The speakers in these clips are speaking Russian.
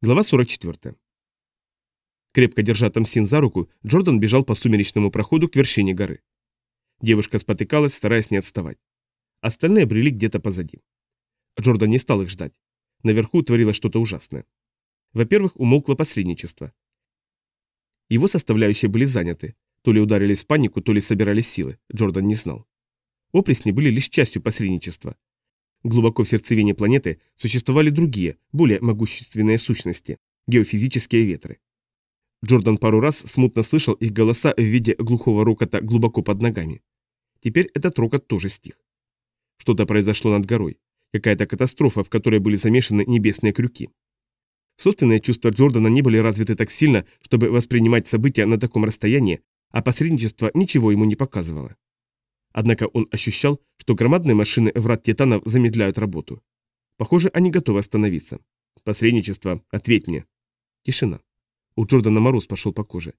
Глава 44. Крепко держа Тамсин за руку, Джордан бежал по сумеречному проходу к вершине горы. Девушка спотыкалась, стараясь не отставать. Остальные брели где-то позади. Джордан не стал их ждать. Наверху творилось что-то ужасное. Во-первых, умолкло посредничество. Его составляющие были заняты. То ли ударились в панику, то ли собирались силы. Джордан не знал. Опресни были лишь частью посредничества. Глубоко в сердцевине планеты существовали другие, более могущественные сущности – геофизические ветры. Джордан пару раз смутно слышал их голоса в виде глухого рокота глубоко под ногами. Теперь этот рокот тоже стих. Что-то произошло над горой. Какая-то катастрофа, в которой были замешаны небесные крюки. Собственные чувства Джордана не были развиты так сильно, чтобы воспринимать события на таком расстоянии, а посредничество ничего ему не показывало. Однако он ощущал, что громадные машины врат Титанов замедляют работу. Похоже, они готовы остановиться. Посредничество, ответь мне. Тишина. У Джордана мороз пошел по коже.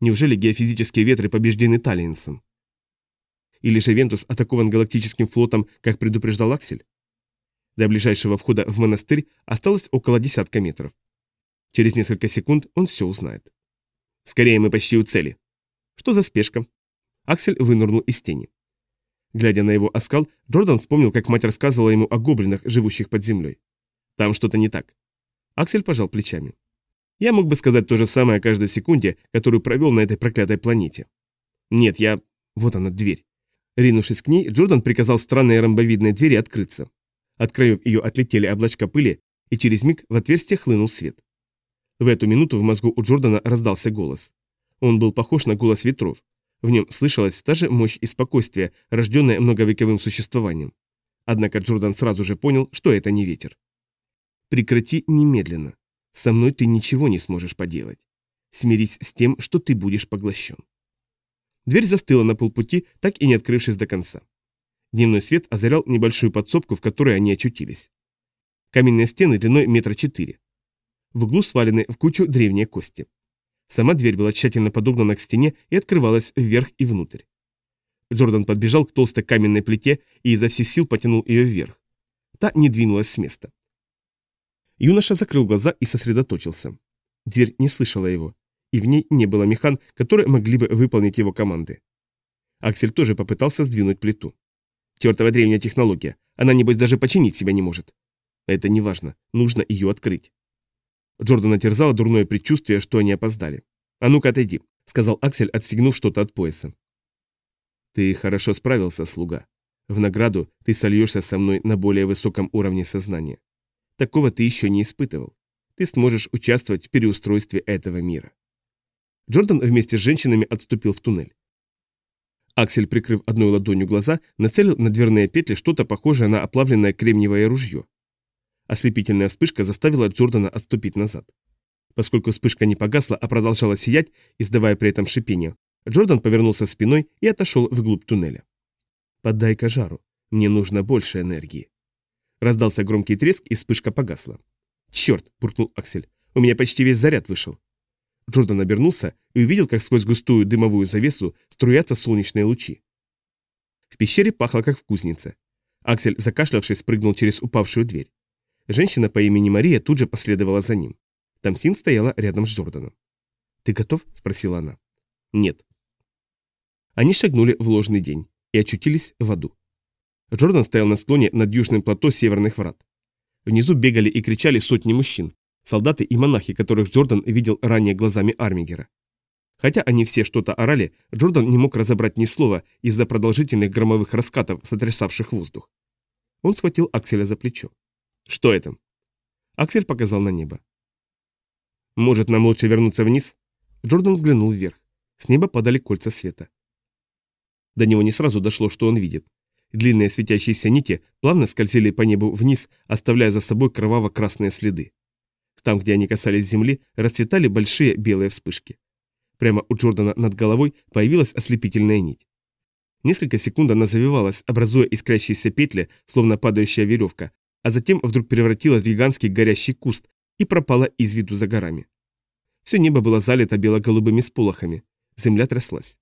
Неужели геофизические ветры побеждены Таллинсом? Или же Вентус атакован галактическим флотом, как предупреждал Аксель? До ближайшего входа в монастырь осталось около десятка метров. Через несколько секунд он все узнает. «Скорее, мы почти у цели». «Что за спешка?» Аксель вынырнул из тени. Глядя на его оскал, Джордан вспомнил, как мать рассказывала ему о гоблинах, живущих под землей. Там что-то не так. Аксель пожал плечами. Я мог бы сказать то же самое о каждой секунде, которую провел на этой проклятой планете. Нет, я... Вот она, дверь. Ринувшись к ней, Джордан приказал странной ромбовидной двери открыться. От краев ее отлетели облачка пыли, и через миг в отверстие хлынул свет. В эту минуту в мозгу у Джордана раздался голос. Он был похож на голос ветров, в нем слышалась та же мощь и спокойствие, рожденное многовековым существованием. Однако Джордан сразу же понял, что это не ветер. «Прекрати немедленно. Со мной ты ничего не сможешь поделать. Смирись с тем, что ты будешь поглощен». Дверь застыла на полпути, так и не открывшись до конца. Дневной свет озарял небольшую подсобку, в которой они очутились. Каменные стены длиной метра четыре. В углу свалены в кучу древние кости. Сама дверь была тщательно подогнана к стене и открывалась вверх и внутрь. Джордан подбежал к толстой каменной плите и изо всех сил потянул ее вверх. Та не двинулась с места. Юноша закрыл глаза и сосредоточился. Дверь не слышала его, и в ней не было механ, которые могли бы выполнить его команды. Аксель тоже попытался сдвинуть плиту. Чертова древняя технология, она, небось, даже починить себя не может. Это не важно, нужно ее открыть. Джордана терзало дурное предчувствие, что они опоздали. «А ну-ка отойди», — сказал Аксель, отстегнув что-то от пояса. «Ты хорошо справился, слуга. В награду ты сольешься со мной на более высоком уровне сознания. Такого ты еще не испытывал. Ты сможешь участвовать в переустройстве этого мира». Джордан вместе с женщинами отступил в туннель. Аксель, прикрыв одной ладонью глаза, нацелил на дверные петли что-то похожее на оплавленное кремниевое ружье. Ослепительная вспышка заставила Джордана отступить назад. Поскольку вспышка не погасла, а продолжала сиять, издавая при этом шипение, Джордан повернулся спиной и отошел вглубь туннеля. «Поддай-ка жару. Мне нужно больше энергии». Раздался громкий треск, и вспышка погасла. «Черт!» – буркнул Аксель. «У меня почти весь заряд вышел». Джордан обернулся и увидел, как сквозь густую дымовую завесу струятся солнечные лучи. В пещере пахло, как в кузнице. Аксель, закашлявшись, прыгнул через упавшую дверь. Женщина по имени Мария тут же последовала за ним. Тамсин стояла рядом с Джорданом. «Ты готов?» – спросила она. «Нет». Они шагнули в ложный день и очутились в аду. Джордан стоял на склоне над южным плато Северных Врат. Внизу бегали и кричали сотни мужчин, солдаты и монахи, которых Джордан видел ранее глазами Армигера. Хотя они все что-то орали, Джордан не мог разобрать ни слова из-за продолжительных громовых раскатов, сотрясавших воздух. Он схватил Акселя за плечо. «Что это?» Аксель показал на небо. «Может, нам лучше вернуться вниз?» Джордан взглянул вверх. С неба падали кольца света. До него не сразу дошло, что он видит. Длинные светящиеся нити плавно скользили по небу вниз, оставляя за собой кроваво-красные следы. Там, где они касались земли, расцветали большие белые вспышки. Прямо у Джордана над головой появилась ослепительная нить. Несколько секунд она завивалась, образуя искрящиеся петли, словно падающая веревка, а затем вдруг превратилась в гигантский горящий куст и пропала из виду за горами. Все небо было залито бело-голубыми сполохами, земля тряслась.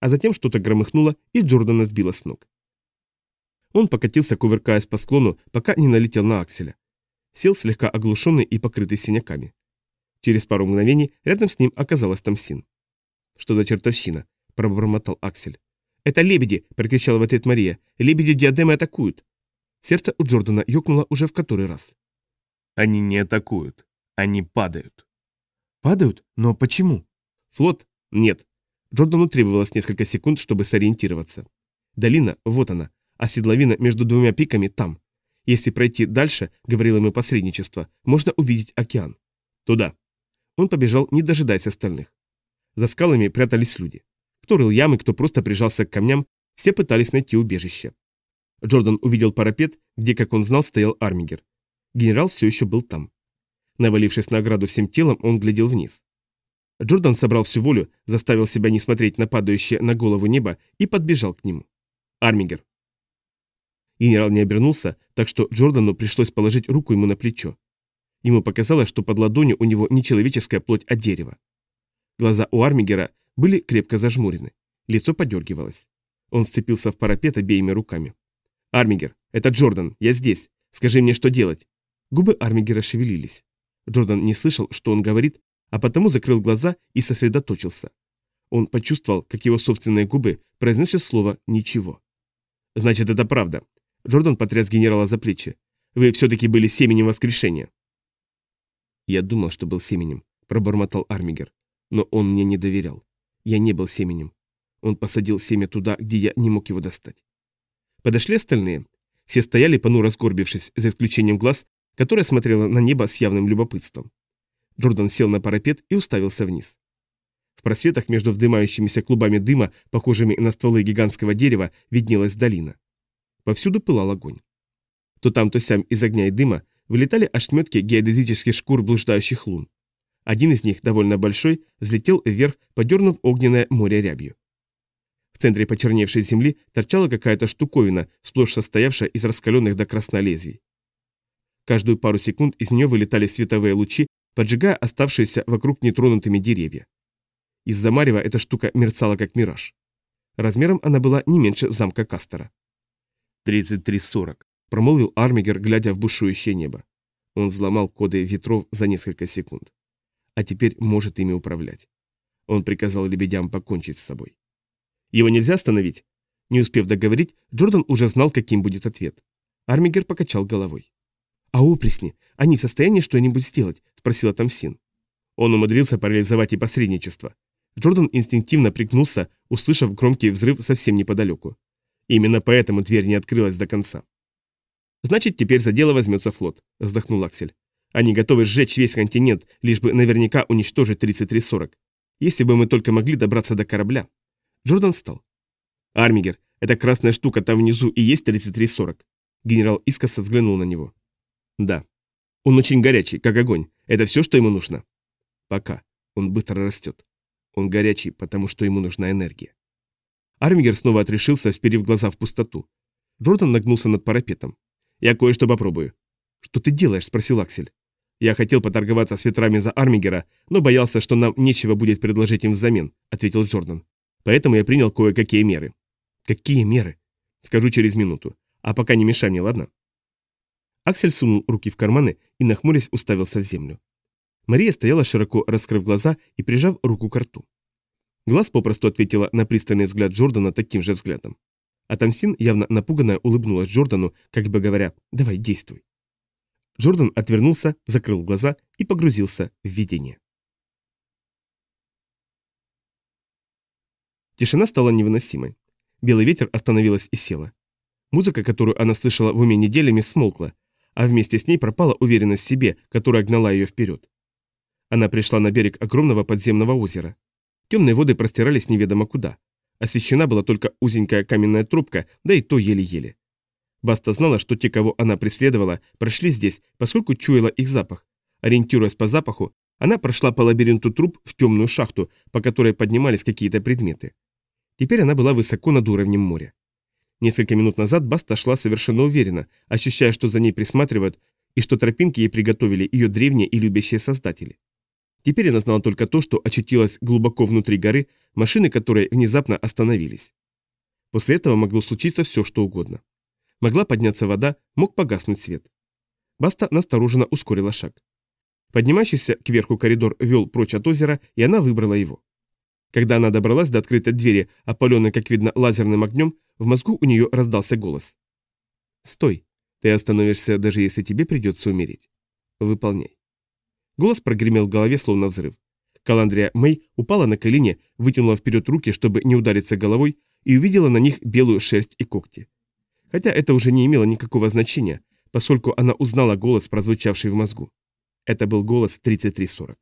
А затем что-то громыхнуло, и Джордана сбило с ног. Он покатился, кувыркаясь по склону, пока не налетел на Акселя. Сел слегка оглушенный и покрытый синяками. Через пару мгновений рядом с ним оказалась Тамсин. «Что за чертовщина?» – пробормотал Аксель. «Это лебеди!» – прокричала в ответ Мария. «Лебеди диадемы атакуют!» Сердце у Джордана ёкнуло уже в который раз. «Они не атакуют. Они падают». «Падают? Но почему?» «Флот? Нет». Джордану требовалось несколько секунд, чтобы сориентироваться. Долина, вот она, а седловина между двумя пиками там. Если пройти дальше, говорил ему посредничество, можно увидеть океан. Туда. Он побежал, не дожидаясь остальных. За скалами прятались люди. Кто рыл ямы, кто просто прижался к камням, все пытались найти убежище. Джордан увидел парапет, где, как он знал, стоял Армигер. Генерал все еще был там. Навалившись на ограду всем телом, он глядел вниз. Джордан собрал всю волю, заставил себя не смотреть на падающее на голову небо и подбежал к нему. Армигер. Генерал не обернулся, так что Джордану пришлось положить руку ему на плечо. Ему показалось, что под ладонью у него не человеческая плоть, а дерево. Глаза у Армигера были крепко зажмурены. Лицо подергивалось. Он сцепился в парапет обеими руками. «Армигер, это Джордан, я здесь. Скажи мне, что делать?» Губы Армигера шевелились. Джордан не слышал, что он говорит, а потому закрыл глаза и сосредоточился. Он почувствовал, как его собственные губы произносят слово «ничего». «Значит, это правда». Джордан потряс генерала за плечи. «Вы все-таки были семенем воскрешения». «Я думал, что был семенем», — пробормотал Армигер. Но он мне не доверял. Я не был семенем. Он посадил семя туда, где я не мог его достать. Подошли остальные. Все стояли, понуро сгорбившись, за исключением глаз, которая смотрела на небо с явным любопытством. Джордан сел на парапет и уставился вниз. В просветах между вздымающимися клубами дыма, похожими на стволы гигантского дерева, виднелась долина. Повсюду пылал огонь. То там, то сям из огня и дыма вылетали ошметки геодезических шкур блуждающих лун. Один из них, довольно большой, взлетел вверх, подернув огненное море рябью. В центре почерневшей земли торчала какая-то штуковина, сплошь состоявшая из раскаленных до красна лезвий. Каждую пару секунд из нее вылетали световые лучи, поджигая оставшиеся вокруг нетронутыми деревья. Из-за марева эта штука мерцала как мираж. Размером она была не меньше замка Кастера. «33-40», — промолвил Армигер, глядя в бушующее небо. Он взломал коды ветров за несколько секунд а теперь может ими управлять. Он приказал лебедям покончить с собой. Его нельзя остановить? Не успев договорить, Джордан уже знал, каким будет ответ. Армигер покачал головой. «А опресни, они в состоянии что-нибудь сделать?» – спросила Тамсин. Он умудрился парализовать и посредничество. Джордан инстинктивно пригнулся, услышав громкий взрыв совсем неподалеку. Именно поэтому дверь не открылась до конца. «Значит, теперь за дело возьмется флот», – вздохнул Аксель. Они готовы сжечь весь континент, лишь бы наверняка уничтожить 3340. Если бы мы только могли добраться до корабля. Джордан встал. Армигер, эта красная штука там внизу и есть 3340. Генерал искоса взглянул на него. Да. Он очень горячий, как огонь. Это все, что ему нужно? Пока. Он быстро растет. Он горячий, потому что ему нужна энергия. Армигер снова отрешился, вперев глаза в пустоту. Джордан нагнулся над парапетом. «Я кое-что попробую». «Что ты делаешь?» – спросил Аксель. «Я хотел поторговаться с ветрами за Армигера, но боялся, что нам нечего будет предложить им взамен», — ответил Джордан. «Поэтому я принял кое-какие меры». «Какие меры?» «Скажу через минуту. А пока не мешай мне, ладно?» Аксель сунул руки в карманы и, нахмурясь, уставился в землю. Мария стояла широко раскрыв глаза и прижав руку к рту. Глаз попросту ответила на пристальный взгляд Джордана таким же взглядом. А Тамсин, явно напуганная, улыбнулась Джордану, как бы говоря «давай, действуй». Джордан отвернулся, закрыл глаза и погрузился в видение. Тишина стала невыносимой. Белый ветер остановилась и села. Музыка, которую она слышала в уме неделями, смолкла, а вместе с ней пропала уверенность в себе, которая гнала ее вперед. Она пришла на берег огромного подземного озера. Темные воды простирались неведомо куда. Освещена была только узенькая каменная трубка, да и то еле-еле. Баста знала, что те, кого она преследовала, прошли здесь, поскольку чуяла их запах. Ориентируясь по запаху, она прошла по лабиринту труб в темную шахту, по которой поднимались какие-то предметы. Теперь она была высоко над уровнем моря. Несколько минут назад Баста шла совершенно уверенно, ощущая, что за ней присматривают, и что тропинки ей приготовили ее древние и любящие создатели. Теперь она знала только то, что очутилась глубоко внутри горы, машины которой внезапно остановились. После этого могло случиться все, что угодно. Могла подняться вода, мог погаснуть свет. Баста настороженно ускорила шаг. Поднимающийся кверху коридор вел прочь от озера, и она выбрала его. Когда она добралась до открытой двери, опаленной, как видно, лазерным огнем, в мозгу у нее раздался голос. «Стой. Ты остановишься, даже если тебе придется умереть. Выполняй». Голос прогремел в голове, словно взрыв. Каландрия Мэй упала на колени, вытянула вперед руки, чтобы не удариться головой, и увидела на них белую шерсть и когти. Хотя это уже не имело никакого значения, поскольку она узнала голос, прозвучавший в мозгу. Это был голос 3340.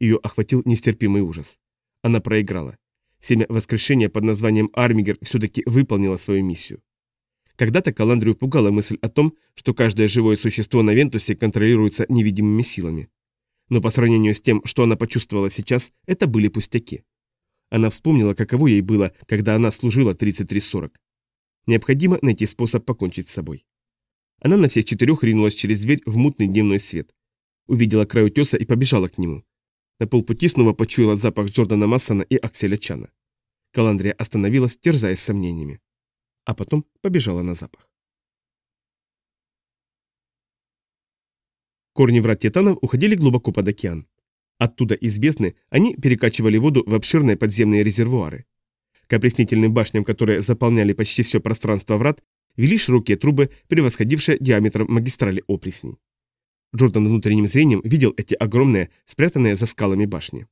Ее охватил нестерпимый ужас. Она проиграла. Семя воскрешения под названием Армигер все-таки выполнило свою миссию. Когда-то Каландрию пугала мысль о том, что каждое живое существо на Вентусе контролируется невидимыми силами. Но по сравнению с тем, что она почувствовала сейчас, это были пустяки. Она вспомнила, каково ей было, когда она служила 3340. Необходимо найти способ покончить с собой. Она на всех четырех ринулась через дверь в мутный дневной свет. Увидела край утеса и побежала к нему. На полпути снова почуяла запах Джордана Массона и Акселя Чана. Каландрия остановилась, терзаясь сомнениями а потом побежала на запах. Корни врат титанов уходили глубоко под океан. Оттуда из бездны они перекачивали воду в обширные подземные резервуары. К опреснительным башням, которые заполняли почти все пространство врат, вели широкие трубы, превосходившие диаметром магистрали опресней. Джордан внутренним зрением видел эти огромные, спрятанные за скалами башни.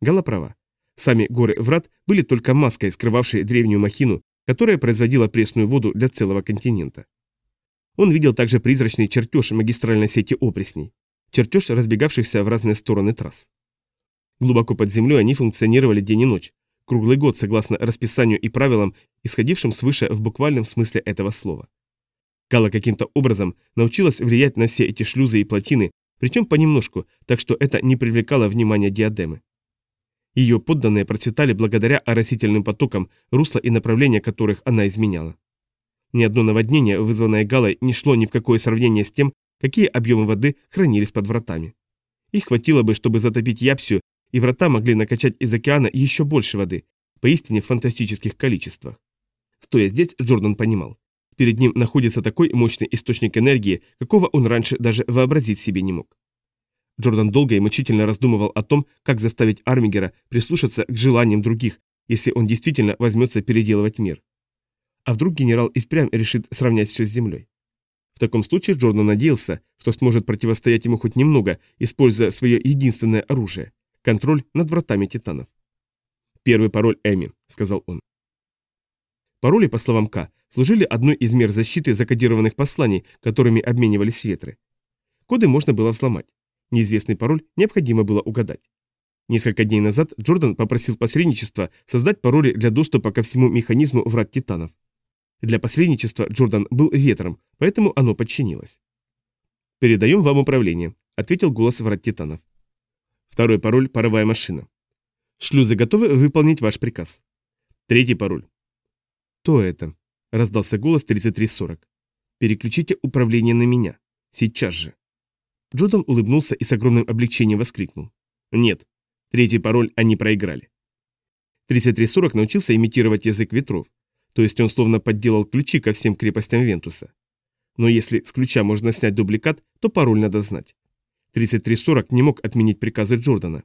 Гала права. Сами горы врат были только маской, скрывавшей древнюю махину, которая производила пресную воду для целого континента. Он видел также призрачный чертеж магистральной сети опресней, чертеж разбегавшихся в разные стороны трасс. Глубоко под землей они функционировали день и ночь, круглый год согласно расписанию и правилам, исходившим свыше в буквальном смысле этого слова. Кала каким-то образом научилась влиять на все эти шлюзы и плотины, причем понемножку, так что это не привлекало внимания диадемы. Ее подданные процветали благодаря оросительным потокам, русла и направления которых она изменяла. Ни одно наводнение, вызванное Галой, не шло ни в какое сравнение с тем, какие объемы воды хранились под вратами. Их хватило бы, чтобы затопить Япсию, и врата могли накачать из океана еще больше воды, поистине в фантастических количествах. Стоя здесь, Джордан понимал. Перед ним находится такой мощный источник энергии, какого он раньше даже вообразить себе не мог. Джордан долго и мучительно раздумывал о том, как заставить Армигера прислушаться к желаниям других, если он действительно возьмется переделывать мир. А вдруг генерал и впрямь решит сравнять все с землей? В таком случае Джордан надеялся, что сможет противостоять ему хоть немного, используя свое единственное оружие – контроль над вратами титанов. «Первый пароль Эми», – сказал он. Пароли, по словам К, служили одной из мер защиты закодированных посланий, которыми обменивались ветры. Коды можно было взломать. Неизвестный пароль необходимо было угадать. Несколько дней назад Джордан попросил посредничества создать пароли для доступа ко всему механизму врат титанов. Для посредничества Джордан был ветром, поэтому оно подчинилось. «Передаем вам управление», — ответил голос врат титанов. Второй пароль — паровая машина. Шлюзы готовы выполнить ваш приказ. Третий пароль. «То это?» — раздался голос 3340. «Переключите управление на меня. Сейчас же». Джордан улыбнулся и с огромным облегчением воскликнул. «Нет, третий пароль они проиграли». 3340 научился имитировать язык ветров, то есть он словно подделал ключи ко всем крепостям Вентуса. Но если с ключа можно снять дубликат, то пароль надо знать. 3340 не мог отменить приказы Джордана.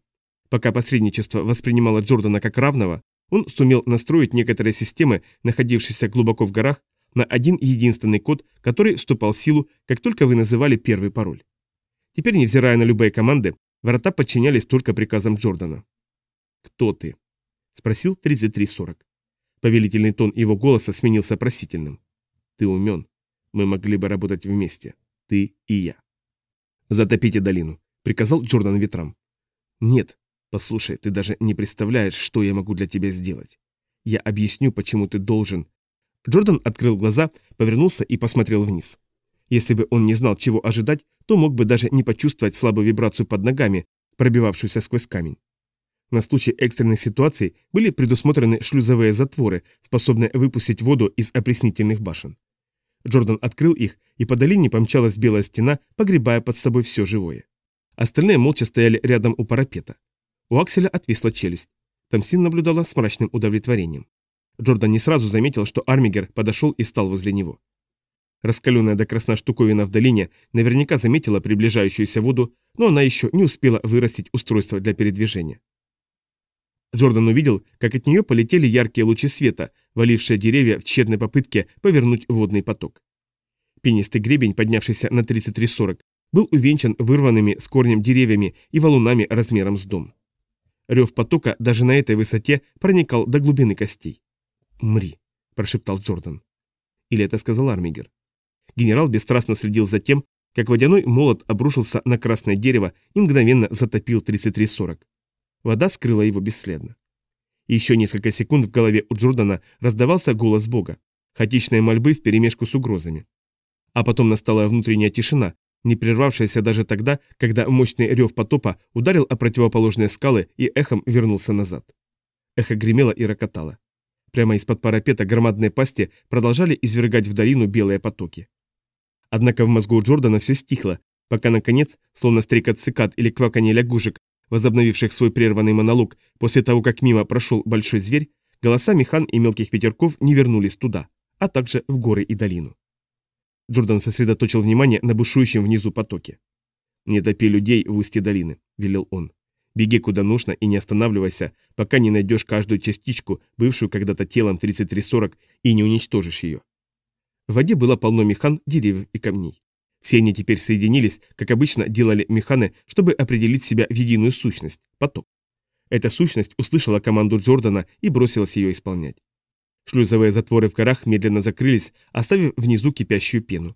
Пока посредничество воспринимало Джордана как равного, он сумел настроить некоторые системы, находившиеся глубоко в горах, на один единственный код, который вступал в силу, как только вы называли первый пароль. Теперь, невзирая на любые команды, ворота подчинялись только приказам Джордана. «Кто ты?» – спросил 3340. Повелительный тон его голоса сменился просительным. «Ты умен. Мы могли бы работать вместе. Ты и я». «Затопите долину», — приказал Джордан ветрам. «Нет. Послушай, ты даже не представляешь, что я могу для тебя сделать. Я объясню, почему ты должен...» Джордан открыл глаза, повернулся и посмотрел вниз. Если бы он не знал, чего ожидать, то мог бы даже не почувствовать слабую вибрацию под ногами, пробивавшуюся сквозь камень. На случай экстренных ситуаций были предусмотрены шлюзовые затворы, способные выпустить воду из опреснительных башен. Джордан открыл их, и по долине помчалась белая стена, погребая под собой все живое. Остальные молча стояли рядом у парапета. У Акселя отвисла челюсть. Тамсин наблюдала с мрачным удовлетворением. Джордан не сразу заметил, что Армигер подошел и стал возле него. Раскаленная до красна штуковина в долине наверняка заметила приближающуюся воду, но она еще не успела вырастить устройство для передвижения. Джордан увидел, как от нее полетели яркие лучи света, валившие деревья в тщетной попытке повернуть водный поток. Пенистый гребень, поднявшийся на 33-40, был увенчан вырванными с корнем деревьями и валунами размером с дом. Рев потока даже на этой высоте проникал до глубины костей. «Мри», – прошептал Джордан. Или это сказал Армигер. Генерал бесстрастно следил за тем, как водяной молот обрушился на красное дерево и мгновенно затопил 3340. Вода скрыла его бесследно. И еще несколько секунд в голове у Джордана раздавался голос Бога, хаотичные мольбы вперемешку с угрозами. А потом настала внутренняя тишина, не прервавшаяся даже тогда, когда мощный рев потопа ударил о противоположные скалы и эхом вернулся назад. Эхо гремело и рокотало. Прямо из-под парапета громадные пасти продолжали извергать в долину белые потоки. Однако в мозгу Джордана все стихло, пока, наконец, словно стрекот цикад или кваканье лягушек, возобновивших свой прерванный монолог после того, как мимо прошел большой зверь, голоса механ и мелких ветерков не вернулись туда, а также в горы и долину. Джордан сосредоточил внимание на бушующем внизу потоке. «Не топи людей в устье долины», — велел он. «Беги куда нужно и не останавливайся, пока не найдешь каждую частичку, бывшую когда-то телом 3340, и не уничтожишь ее». В воде было полно механ, деревьев и камней. Все они теперь соединились, как обычно делали механы, чтобы определить себя в единую сущность – поток. Эта сущность услышала команду Джордана и бросилась ее исполнять. Шлюзовые затворы в горах медленно закрылись, оставив внизу кипящую пену.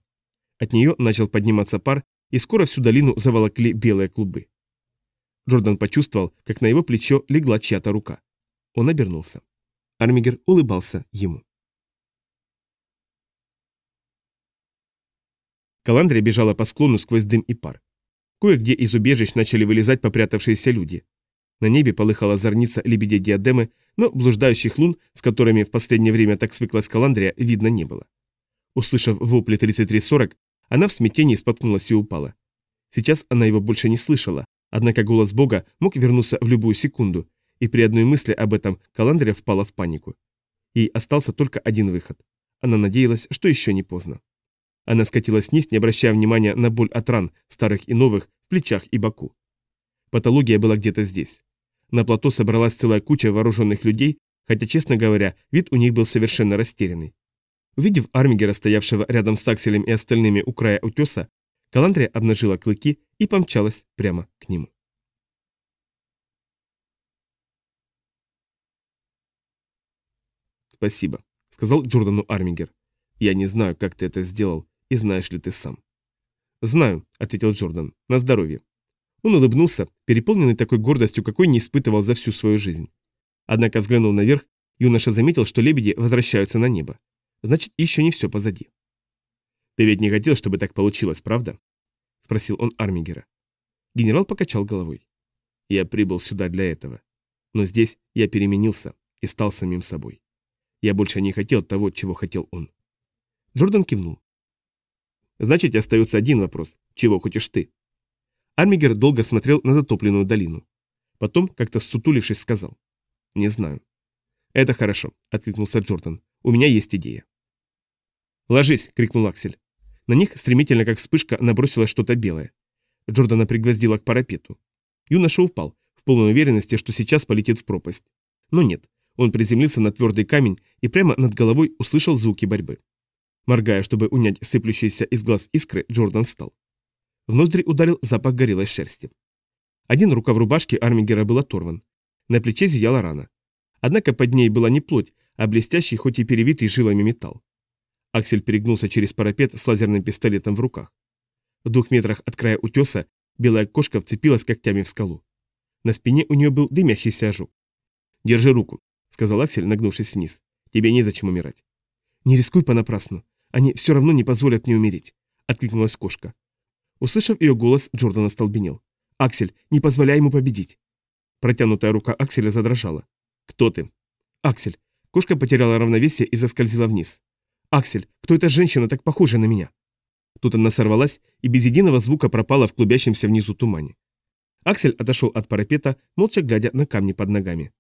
От нее начал подниматься пар, и скоро всю долину заволокли белые клубы. Джордан почувствовал, как на его плечо легла чья-то рука. Он обернулся. Армигер улыбался ему. Каландрия бежала по склону сквозь дым и пар. Кое-где из убежищ начали вылезать попрятавшиеся люди. На небе полыхала зорница лебедей диадемы, но блуждающих лун, с которыми в последнее время так свыклась Каландрия, видно не было. Услышав вопли 3340, она в смятении споткнулась и упала. Сейчас она его больше не слышала, однако голос Бога мог вернуться в любую секунду, и при одной мысли об этом Каландрия впала в панику. Ей остался только один выход. Она надеялась, что еще не поздно. Она скатилась вниз, не обращая внимания на боль от ран, старых и новых, в плечах и боку. Патология была где-то здесь. На плато собралась целая куча вооруженных людей, хотя, честно говоря, вид у них был совершенно растерянный. Увидев Армигера, стоявшего рядом с Акселем и остальными у края утеса, Каландрия обнажила клыки и помчалась прямо к нему. «Спасибо», — сказал Джордану Армигер. «Я не знаю, как ты это сделал, и знаешь ли ты сам». «Знаю», — ответил Джордан, — «на здоровье». Он улыбнулся, переполненный такой гордостью, какой не испытывал за всю свою жизнь. Однако, взглянув наверх, юноша заметил, что лебеди возвращаются на небо. Значит, еще не все позади. «Ты ведь не хотел, чтобы так получилось, правда?» — спросил он Армигера. Генерал покачал головой. «Я прибыл сюда для этого. Но здесь я переменился и стал самим собой. Я больше не хотел того, чего хотел он». Джордан кивнул. «Значит, остается один вопрос. Чего хочешь ты?» Армигер долго смотрел на затопленную долину. Потом, как-то сутулившись, сказал. «Не знаю». «Это хорошо», — откликнулся Джордан. «У меня есть идея». «Ложись!» — крикнул Аксель. На них стремительно, как вспышка, набросилось что-то белое. Джордана пригвоздило к парапету. Юноша упал, в полной уверенности, что сейчас полетит в пропасть. Но нет, он приземлился на твердый камень и прямо над головой услышал звуки борьбы. Моргая, чтобы унять сыплющиеся из глаз искры, Джордан встал. В ноздри ударил запах горелой шерсти. Один рукав рубашки Армингера был оторван. На плече зияла рана. Однако под ней была не плоть, а блестящий, хоть и перевитый жилами металл. Аксель перегнулся через парапет с лазерным пистолетом в руках. В двух метрах от края утеса белая кошка вцепилась когтями в скалу. На спине у нее был дымящийся ожог. «Держи руку», — сказал Аксель, нагнувшись вниз. «Тебе незачем умирать». «Не рискуй понапрасну. Они все равно не позволят мне умереть», — откликнулась кошка. Услышав ее голос, Джордан остолбенел. «Аксель, не позволяй ему победить!» Протянутая рука Акселя задрожала. «Кто ты?» «Аксель». Кошка потеряла равновесие и заскользила вниз. «Аксель, кто эта женщина, так похожая на меня?» Тут она сорвалась и без единого звука пропала в клубящемся внизу тумане. Аксель отошел от парапета, молча глядя на камни под ногами.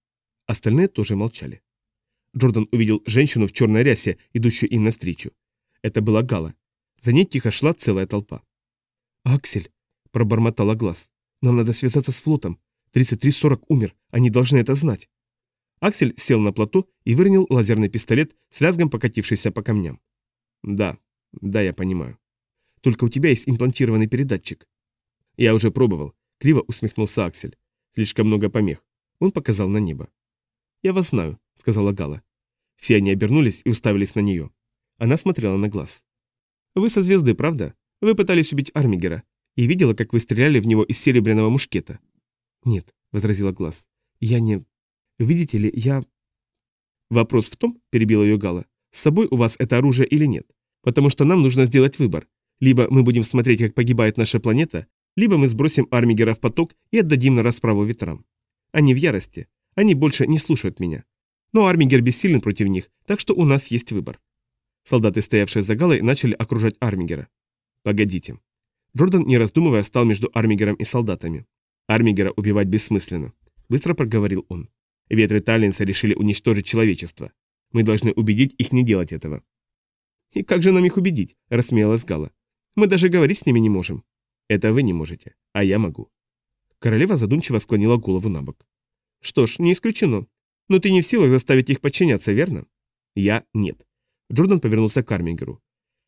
Остальные тоже молчали. Джордан увидел женщину в черной рясе, идущую им навстречу. Это была Гала. За ней тихо шла целая толпа. «Аксель!» – пробормотала глаз. «Нам надо связаться с флотом. 3340 умер, они должны это знать». Аксель сел на плоту и выронил лазерный пистолет с лязгом покатившийся по камням. «Да, да, я понимаю. Только у тебя есть имплантированный передатчик». «Я уже пробовал», — криво усмехнулся Аксель. «Слишком много помех». Он показал на небо. «Я вас знаю», — сказала Гала. Все они обернулись и уставились на нее. Она смотрела на глаз. «Вы со звезды, правда? Вы пытались убить Армигера. И видела, как вы стреляли в него из серебряного мушкета». «Нет», — возразила глаз. «Я не... Видите ли, я...» «Вопрос в том», — перебила ее Гала, — «с собой у вас это оружие или нет? Потому что нам нужно сделать выбор. Либо мы будем смотреть, как погибает наша планета, либо мы сбросим Армигера в поток и отдадим на расправу ветрам. Они в ярости. Они больше не слушают меня. Но Армигер бессилен против них, так что у нас есть выбор. Солдаты, стоявшие за Галой, начали окружать Армигера. Погодите. Джордан, не раздумывая, встал между Армигером и солдатами. Армигера убивать бессмысленно. Быстро проговорил он. Ветры Таллинса решили уничтожить человечество. Мы должны убедить их не делать этого. «И как же нам их убедить?» – рассмеялась Гала. «Мы даже говорить с ними не можем». «Это вы не можете, а я могу». Королева задумчиво склонила голову на бок. «Что ж, не исключено. Но ты не в силах заставить их подчиняться, верно? Я нет. Джордан повернулся к Армингеру.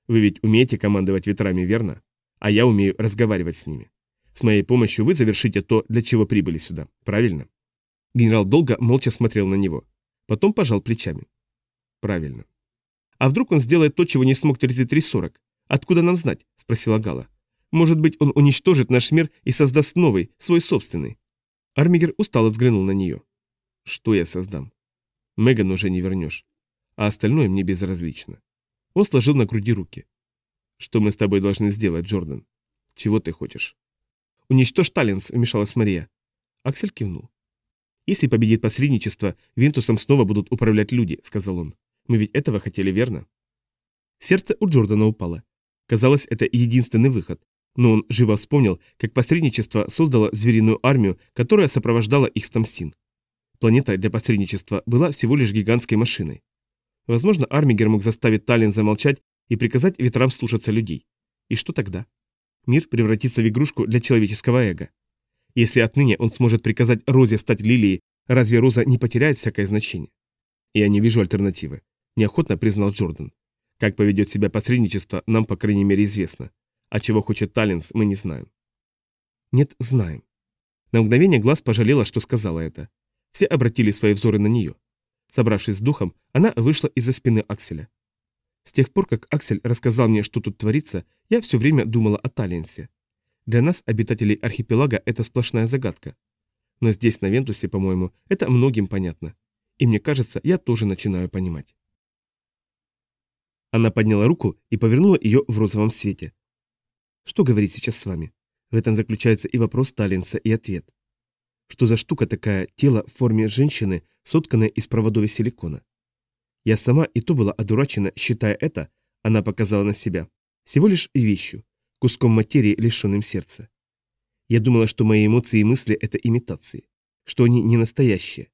Вы ведь умеете командовать ветрами, верно? А я умею разговаривать с ними. С моей помощью вы завершите то, для чего прибыли сюда, правильно? Генерал долго молча смотрел на него. Потом пожал плечами. Правильно. А вдруг он сделает то, чего не смог 3340? Откуда нам знать? Спросила Гала. Может быть, он уничтожит наш мир и создаст новый, свой собственный. Армигер устало взглянул на нее. Что я создам? Меган уже не вернешь. А остальное мне безразлично. Он сложил на груди руки. Что мы с тобой должны сделать, Джордан? Чего ты хочешь? Уничтожь Таллинс, вмешалась Мария. Аксель кивнул. Если победит посредничество, Винтусом снова будут управлять люди, сказал он. Мы ведь этого хотели, верно? Сердце у Джордана упало. Казалось, это единственный выход. Но он живо вспомнил, как посредничество создало звериную армию, которая сопровождала их с Тамстин. Планета для посредничества была всего лишь гигантской машиной. Возможно, Армигер мог заставить Таллин замолчать и приказать ветрам слушаться людей. И что тогда? Мир превратится в игрушку для человеческого эго. Если отныне он сможет приказать Розе стать лилией, разве Роза не потеряет всякое значение? Я не вижу альтернативы, неохотно признал Джордан. Как поведет себя посредничество, нам, по крайней мере, известно. А чего хочет Таллинс, мы не знаем. Нет, знаем. На мгновение глаз пожалела, что сказала это. Все обратили свои взоры на нее. Собравшись с духом, она вышла из-за спины Акселя. С тех пор, как Аксель рассказал мне, что тут творится, я все время думала о Таллинсе. Для нас, обитателей архипелага, это сплошная загадка. Но здесь, на Вентусе, по-моему, это многим понятно. И мне кажется, я тоже начинаю понимать. Она подняла руку и повернула ее в розовом свете. Что говорить сейчас с вами? В этом заключается и вопрос Таллинса, и ответ. Что за штука такая тело в форме женщины, сотканное из проводов и силикона? Я сама и то была одурачена, считая это, она показала на себя, всего лишь вещью, куском материи, лишенным сердца. Я думала, что мои эмоции и мысли – это имитации, что они не настоящие.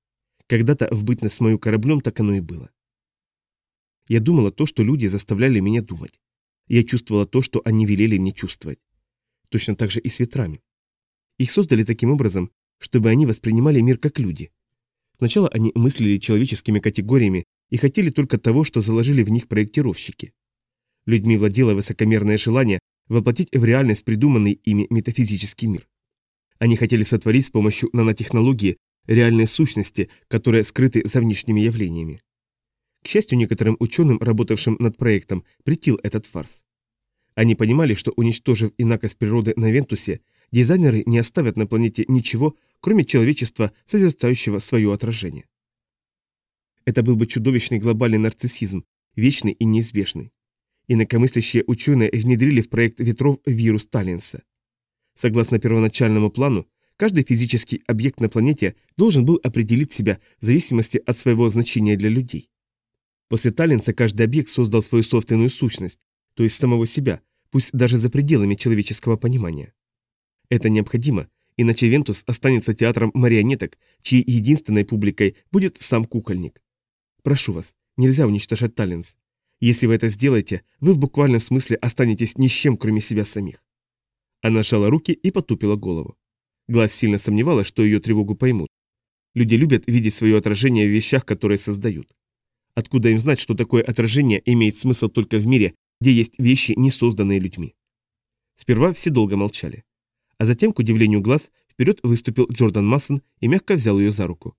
Когда-то в бытность с мою кораблем так оно и было. Я думала то, что люди заставляли меня думать. Я чувствовала то, что они велели мне чувствовать. Точно так же и с ветрами. Их создали таким образом, чтобы они воспринимали мир как люди. Сначала они мыслили человеческими категориями и хотели только того, что заложили в них проектировщики. Людьми владело высокомерное желание воплотить в реальность придуманный ими метафизический мир. Они хотели сотворить с помощью нанотехнологии реальные сущности, которые скрыты за внешними явлениями. К счастью, некоторым ученым, работавшим над проектом, претил этот фарс. Они понимали, что уничтожив инакость природы на Вентусе, дизайнеры не оставят на планете ничего, кроме человечества, созерцающего свое отражение. Это был бы чудовищный глобальный нарциссизм, вечный и неизбежный. Инакомыслящие ученые внедрили в проект ветров вирус Таллинса. Согласно первоначальному плану, каждый физический объект на планете должен был определить себя в зависимости от своего значения для людей. После Таллинса каждый объект создал свою собственную сущность, то есть самого себя, пусть даже за пределами человеческого понимания. Это необходимо, иначе Вентус останется театром марионеток, чьей единственной публикой будет сам кукольник. Прошу вас, нельзя уничтожать Таллинс. Если вы это сделаете, вы в буквальном смысле останетесь ни с чем, кроме себя самих. Она сжала руки и потупила голову. Глаз сильно сомневалась, что ее тревогу поймут. Люди любят видеть свое отражение в вещах, которые создают. Откуда им знать, что такое отражение имеет смысл только в мире, где есть вещи, не созданные людьми? Сперва все долго молчали. А затем, к удивлению глаз, вперед выступил Джордан Массон и мягко взял ее за руку.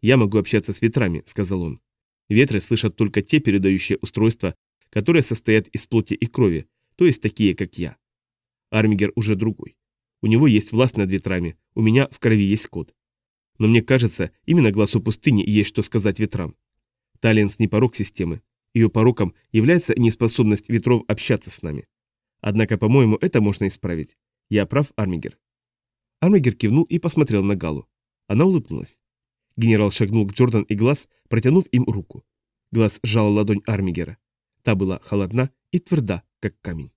«Я могу общаться с ветрами», — сказал он. «Ветры слышат только те передающие устройства, которые состоят из плоти и крови, то есть такие, как я. Армигер уже другой. У него есть власть над ветрами, у меня в крови есть код. Но мне кажется, именно глазу пустыни есть что сказать ветрам. Талиенс не порог системы. Ее пороком является неспособность ветров общаться с нами. Однако, по-моему, это можно исправить. Я прав, Армигер. Армигер кивнул и посмотрел на Галу. Она улыбнулась. Генерал шагнул к Джордан и Глаз, протянув им руку. Глаз сжал ладонь Армигера. Та была холодна и тверда, как камень.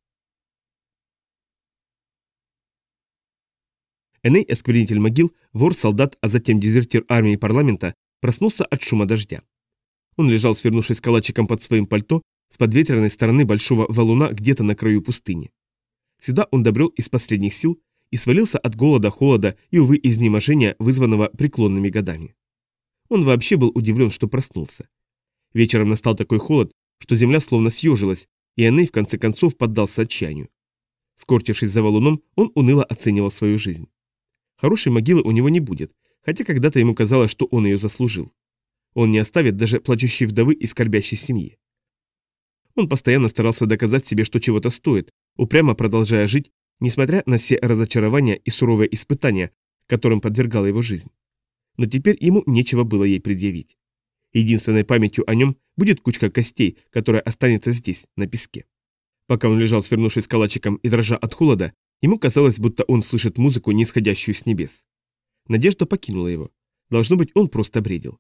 Эней, осквернитель могил, вор, солдат, а затем дезертир армии парламента, проснулся от шума дождя. Он лежал, свернувшись калачиком под своим пальто, с подветренной стороны большого валуна где-то на краю пустыни. Сюда он добрел из последних сил и свалился от голода, холода и, увы, изнеможения, вызванного преклонными годами. Он вообще был удивлен, что проснулся. Вечером настал такой холод, что земля словно съежилась, и Эней в конце концов поддался отчаянию. Скорчившись за валуном, он уныло оценивал свою жизнь. Хорошей могилы у него не будет, хотя когда-то ему казалось, что он ее заслужил. Он не оставит даже плачущей вдовы и скорбящей семьи. Он постоянно старался доказать себе, что чего-то стоит, упрямо продолжая жить, несмотря на все разочарования и суровые испытания, которым подвергала его жизнь. Но теперь ему нечего было ей предъявить. Единственной памятью о нем будет кучка костей, которая останется здесь, на песке. Пока он лежал, свернувшись калачиком и дрожа от холода, ему казалось, будто он слышит музыку, нисходящую с небес. Надежда покинула его. Должно быть, он просто бредил.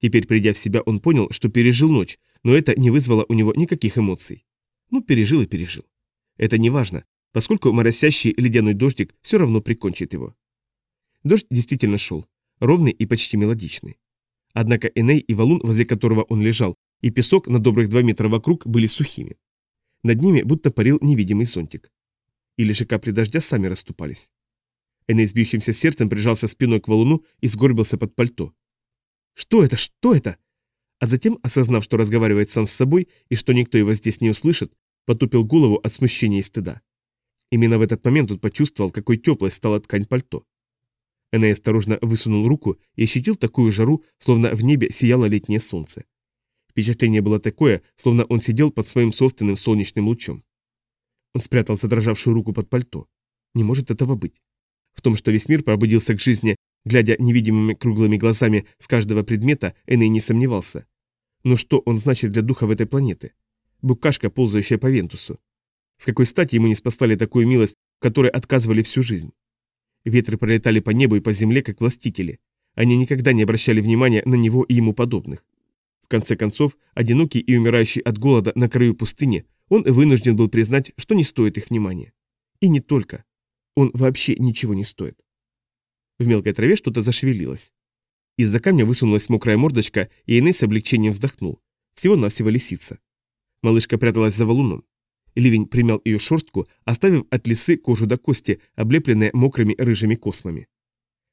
Теперь, придя в себя, он понял, что пережил ночь, но это не вызвало у него никаких эмоций. Ну, пережил и пережил. Это не важно, поскольку моросящий ледяной дождик все равно прикончит его. Дождь действительно шел, ровный и почти мелодичный. Однако Эней и валун, возле которого он лежал, и песок на добрых два метра вокруг были сухими. Над ними будто парил невидимый зонтик. Или же капли дождя сами расступались. Эней с бьющимся сердцем прижался спиной к валуну и сгорбился под пальто. Что это? Что это? А затем, осознав, что разговаривает сам с собой и что никто его здесь не услышит, потупил голову от смущения и стыда. Именно в этот момент он почувствовал, какой теплой стала ткань пальто. Эней осторожно высунул руку и ощутил такую жару, словно в небе сияло летнее солнце. Впечатление было такое, словно он сидел под своим собственным солнечным лучом. Он спрятал задрожавшую руку под пальто. Не может этого быть. В том, что весь мир пробудился к жизни Глядя невидимыми круглыми глазами с каждого предмета, Эней не сомневался. Но что он значит для духов этой планеты? Букашка, ползающая по Вентусу. С какой стати ему не спаслали такую милость, которой отказывали всю жизнь? Ветры пролетали по небу и по земле, как властители. Они никогда не обращали внимания на него и ему подобных. В конце концов, одинокий и умирающий от голода на краю пустыни, он вынужден был признать, что не стоит их внимания. И не только. Он вообще ничего не стоит. В мелкой траве что-то зашевелилось. Из-за камня высунулась мокрая мордочка, и Инесс с облегчением вздохнул. Всего-навсего лисица. Малышка пряталась за валуном. Ливень примял ее шерстку, оставив от лисы кожу до кости, облепленные мокрыми рыжими космами.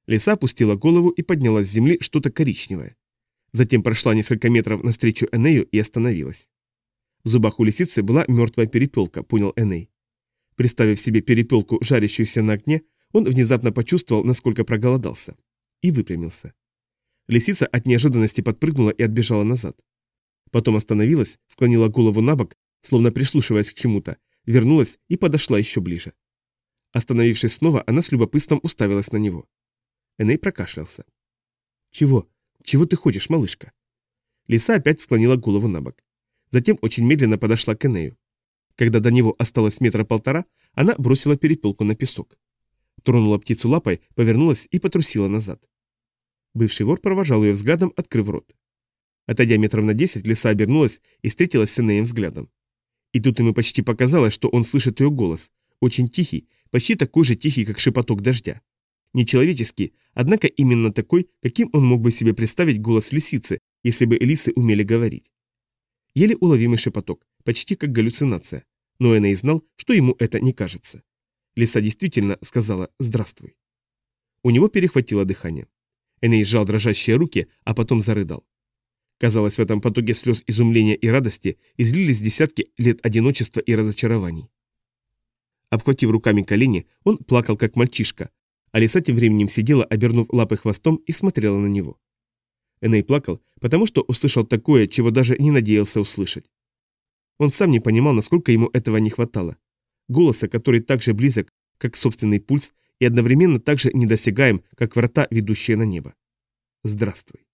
Лиса опустила голову и подняла с земли что-то коричневое. Затем прошла несколько метров навстречу Энею и остановилась. В зубах у лисицы была мертвая перепелка, понял Эней. Представив себе перепелку, жарящуюся на огне, он внезапно почувствовал, насколько проголодался. И выпрямился. Лисица от неожиданности подпрыгнула и отбежала назад. Потом остановилась, склонила голову на бок, словно прислушиваясь к чему-то, вернулась и подошла еще ближе. Остановившись снова, она с любопытством уставилась на него. Эней прокашлялся. «Чего? Чего ты хочешь, малышка?» Лиса опять склонила голову на бок. Затем очень медленно подошла к Энею. Когда до него осталось метра полтора, она бросила перепелку на песок. Тронула птицу лапой, повернулась и потрусила назад. Бывший вор провожал ее взглядом, открыв рот. Отойдя метров на десять, лиса обернулась и встретилась с Энеем взглядом. И тут ему почти показалось, что он слышит ее голос, очень тихий, почти такой же тихий, как шепоток дождя. Нечеловеческий, однако именно такой, каким он мог бы себе представить голос лисицы, если бы лисы умели говорить. Еле уловимый шепоток, почти как галлюцинация, но Эней знал, что ему это не кажется. Лиса действительно сказала «здравствуй». У него перехватило дыхание. Эней сжал дрожащие руки, а потом зарыдал. Казалось, в этом потоке слез изумления и радости излились десятки лет одиночества и разочарований. Обхватив руками колени, он плакал, как мальчишка, а лиса тем временем сидела, обернув лапы хвостом и смотрела на него. Эней плакал, потому что услышал такое, чего даже не надеялся услышать. Он сам не понимал, насколько ему этого не хватало. Голоса, который так же близок, как собственный пульс, и одновременно так же недосягаем, как врата, ведущие на небо. Здравствуй.